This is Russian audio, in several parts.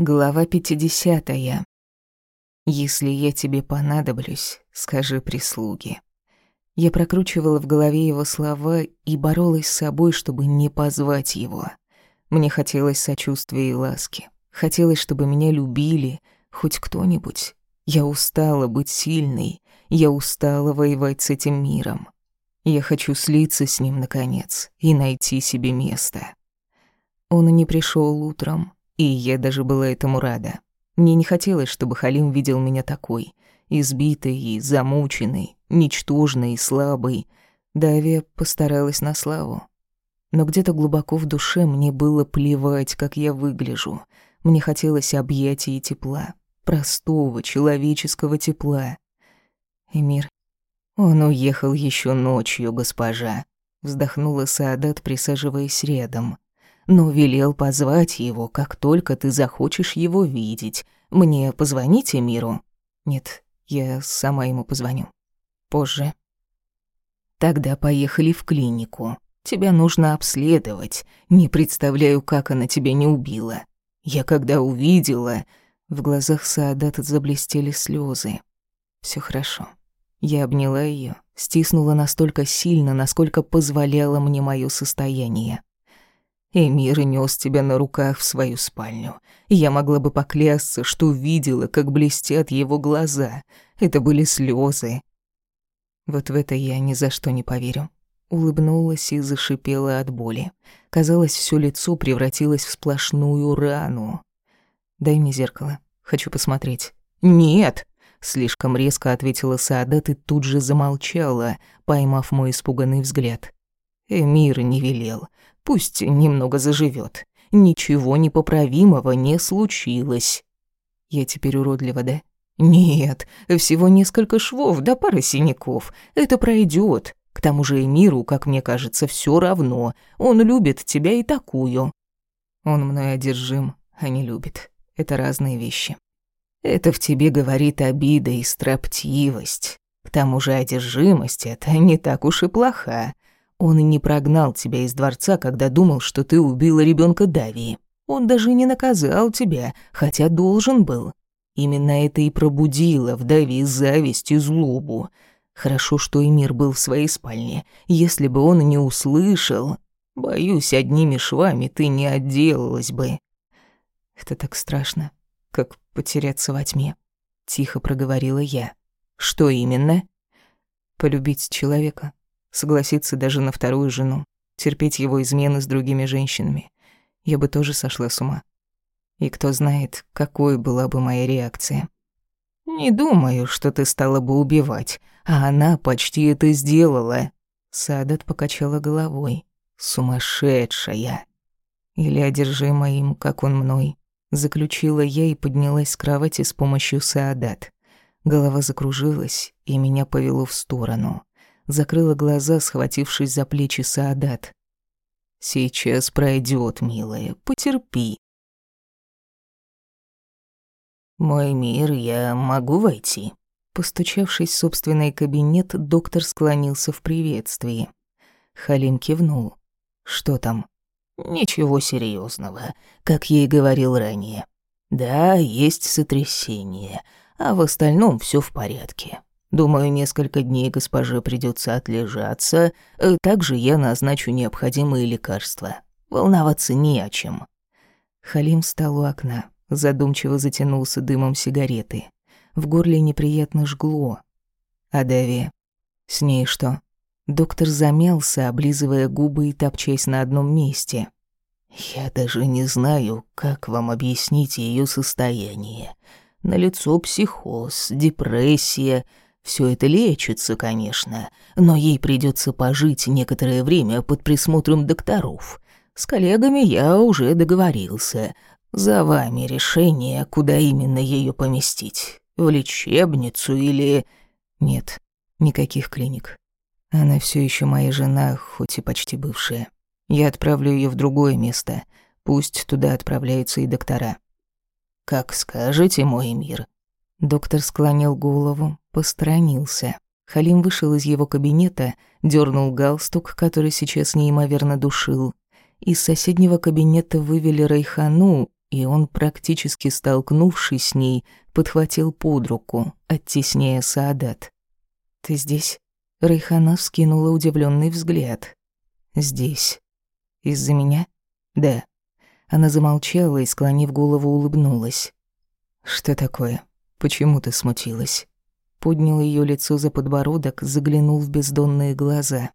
Глава 50. Если я тебе понадоблюсь, скажи прислуге. Я прокручивала в голове его слова и боролась с собой, чтобы не позвать его. Мне хотелось сочувствия и ласки. Хотелось, чтобы меня любили, хоть кто-нибудь. Я устала быть сильной, я устала воевать с этим миром. Я хочу слиться с ним, наконец, и найти себе место. Он не пришел утром, и я даже была этому рада. Мне не хотелось, чтобы Халим видел меня такой, избитой и замученной, ничтожной и слабой. Давия постаралась на славу. Но где-то глубоко в душе мне было плевать, как я выгляжу. Мне хотелось объятий и тепла, простого человеческого тепла. Эмир, он уехал еще ночью, госпожа, вздохнула Саадат, присаживаясь рядом но велел позвать его, как только ты захочешь его видеть. Мне позвоните Миру? Нет, я сама ему позвоню. Позже. Тогда поехали в клинику. Тебя нужно обследовать. Не представляю, как она тебя не убила. Я когда увидела... В глазах Саадата заблестели слезы. Все хорошо. Я обняла ее, стиснула настолько сильно, насколько позволяло мне мое состояние. Эмир нес тебя на руках в свою спальню. Я могла бы поклясться, что видела, как блестят его глаза. Это были слезы. Вот в это я ни за что не поверю. Улыбнулась и зашипела от боли. Казалось, все лицо превратилось в сплошную рану. «Дай мне зеркало. Хочу посмотреть». «Нет!» Слишком резко ответила Саадат и тут же замолчала, поймав мой испуганный взгляд. Эмир не велел. Пусть немного заживет. Ничего непоправимого не случилось. Я теперь уродлива, да? Нет, всего несколько швов да пара синяков. Это пройдет. К тому же Эмиру, как мне кажется, все равно. Он любит тебя и такую. Он мной одержим, а не любит. Это разные вещи. Это в тебе говорит обида и строптивость. К тому же одержимость — это не так уж и плоха. Он и не прогнал тебя из дворца, когда думал, что ты убила ребенка Давии. Он даже не наказал тебя, хотя должен был. Именно это и пробудило в Давии зависть и злобу. Хорошо, что Эмир был в своей спальне. Если бы он не услышал, боюсь, одними швами ты не отделалась бы. Это так страшно, как потеряться во тьме. Тихо проговорила я. Что именно? Полюбить человека, согласиться даже на вторую жену, терпеть его измены с другими женщинами. Я бы тоже сошла с ума. И кто знает, какой была бы моя реакция. «Не думаю, что ты стала бы убивать, а она почти это сделала». Садат покачала головой. «Сумасшедшая!» Или одержима им, как он мной. Заключила я и поднялась с кровати с помощью Саадат. Голова закружилась, и меня повело в сторону закрыла глаза, схватившись за плечи Саадат. «Сейчас пройдет, милая, потерпи». «Мой мир, я могу войти?» Постучавшись в собственный кабинет, доктор склонился в приветствии. Халим кивнул. «Что там?» «Ничего серьезного, как я и говорил ранее. Да, есть сотрясение, а в остальном все в порядке. Думаю, несколько дней госпоже придется отлежаться. Э, также я назначу необходимые лекарства. Волноваться не о чем». Халим встал у окна, задумчиво затянулся дымом сигареты. В горле неприятно жгло. «А? С ней что?» Доктор замялся, облизывая губы и топчась на одном месте. «Я даже не знаю, как вам объяснить ее состояние. На лицо психоз, депрессия, все это лечится, конечно, но ей придется пожить некоторое время под присмотром докторов. С коллегами я уже договорился. За вами решение, куда именно ее поместить. В лечебницу или... Нет, никаких клиник. Она все еще моя жена, хоть и почти бывшая. Я отправлю ее в другое место. Пусть туда отправляются и доктора. Как скажете, мой мир. Доктор склонил голову, посторонился. Халим вышел из его кабинета, дернул галстук, который сейчас неимоверно душил. Из соседнего кабинета вывели Райхану, и он, практически столкнувшись с ней, подхватил под руку, оттесняя Саадат. «Ты здесь?» Райхана вскинула удивленный взгляд. «Здесь. Из-за меня?» «Да». Она замолчала и, склонив голову, улыбнулась. «Что такое? Почему ты смутилась?» Поднял ее лицо за подбородок, заглянул в бездонные глаза.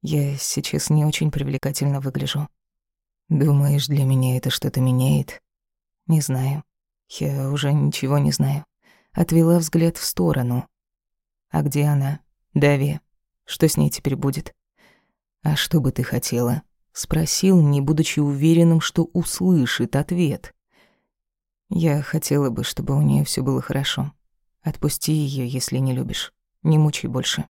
«Я сейчас не очень привлекательно выгляжу. Думаешь, для меня это что-то меняет?» «Не знаю. Я уже ничего не знаю». Отвела взгляд в сторону. «А где она? Дави. Что с ней теперь будет?» «А что бы ты хотела?» Спросил, не будучи уверенным, что услышит ответ. «Я хотела бы, чтобы у нее все было хорошо. Отпусти ее, если не любишь. Не мучай больше».